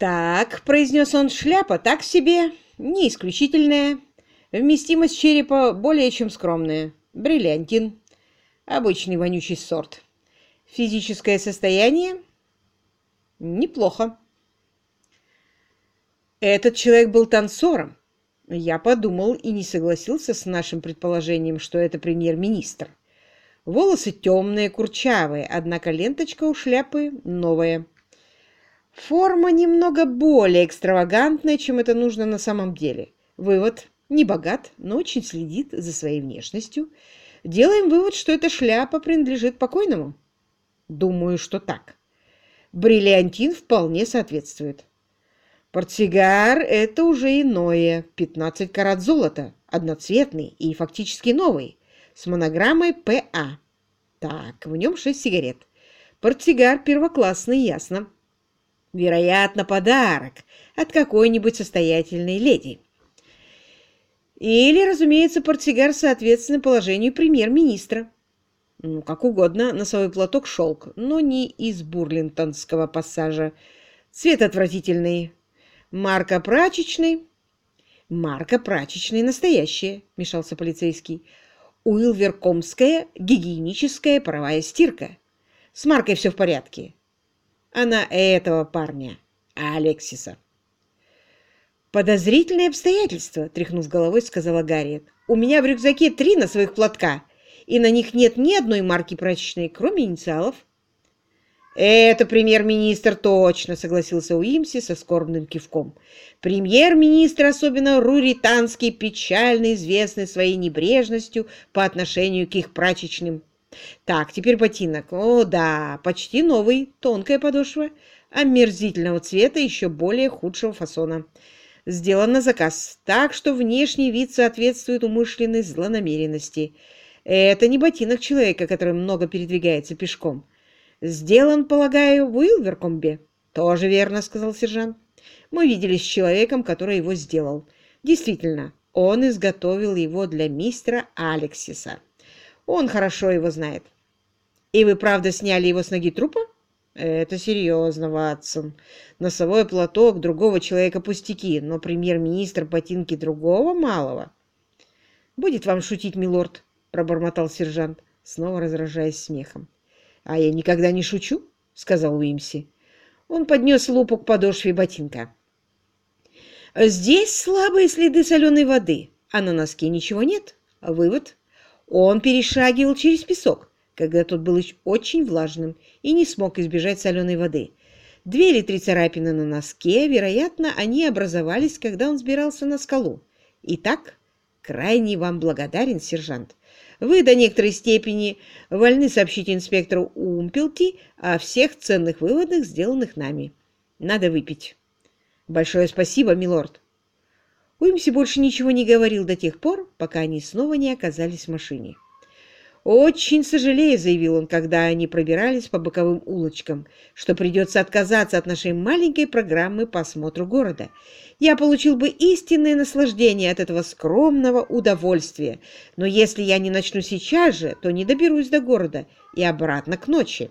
«Так», — произнес он, — «шляпа так себе, не исключительная, вместимость черепа более чем скромная, бриллиантин, обычный вонючий сорт. Физическое состояние неплохо. Этот человек был танцором. Я подумал и не согласился с нашим предположением, что это премьер-министр. Волосы темные, курчавые, однако ленточка у шляпы новая. Форма немного более экстравагантная, чем это нужно на самом деле. Вывод. Не богат, но очень следит за своей внешностью. Делаем вывод, что эта шляпа принадлежит покойному. Думаю, что так. Бриллиантин вполне соответствует. Портсигар — это уже иное. 15 карат золота, одноцветный и фактически новый, с монограммой ПА. Так, в нем 6 сигарет. Портсигар первоклассный, ясно. Вероятно, подарок от какой-нибудь состоятельной леди. Или, разумеется, портсигар соответственно положению премьер-министра. Ну, как угодно, носовой платок шелк, но не из бурлинтонского пассажа. Цвет отвратительный. Марка прачечный. Марка прачечный настоящая, мешался полицейский. Уилверкомская гигиеническая паровая стирка. С маркой все в порядке. Она этого парня, Алексиса. «Подозрительные обстоятельства», — тряхнув головой, сказала Гарриет. «У меня в рюкзаке три носовых платка, и на них нет ни одной марки прачечной, кроме инициалов». «Это премьер-министр точно», — согласился Уимси со скорбным кивком. «Премьер-министр, особенно руританский, печально известный своей небрежностью по отношению к их прачечным так, теперь ботинок. О, да, почти новый, тонкая подошва, омерзительного цвета, еще более худшего фасона. Сделан на заказ, так что внешний вид соответствует умышленной злонамеренности. Это не ботинок человека, который много передвигается пешком. Сделан, полагаю, в Уилверкомбе. Тоже верно, сказал сержант. Мы виделись с человеком, который его сделал. Действительно, он изготовил его для мистера Алексиса. Он хорошо его знает. И вы правда сняли его с ноги трупа? Это серьезно, Ватсон. Носовой платок другого человека пустяки, но премьер-министр ботинки другого малого. Будет вам шутить, милорд, пробормотал сержант, снова разражаясь смехом. А я никогда не шучу, сказал Уимси. Он поднес лупу к подошве ботинка. Здесь слабые следы соленой воды, а на носке ничего нет. Вывод он перешагивал через песок, когда тот был очень влажным и не смог избежать соленой воды. Две или три царапины на носке, вероятно, они образовались, когда он сбирался на скалу. Итак, крайне вам благодарен, сержант. Вы до некоторой степени вольны сообщить инспектору Умпелти о всех ценных выводах, сделанных нами. Надо выпить. Большое спасибо, милорд. Уимси больше ничего не говорил до тех пор, пока они снова не оказались в машине. «Очень сожалею», — заявил он, когда они пробирались по боковым улочкам, «что придется отказаться от нашей маленькой программы по осмотру города. Я получил бы истинное наслаждение от этого скромного удовольствия, но если я не начну сейчас же, то не доберусь до города и обратно к ночи».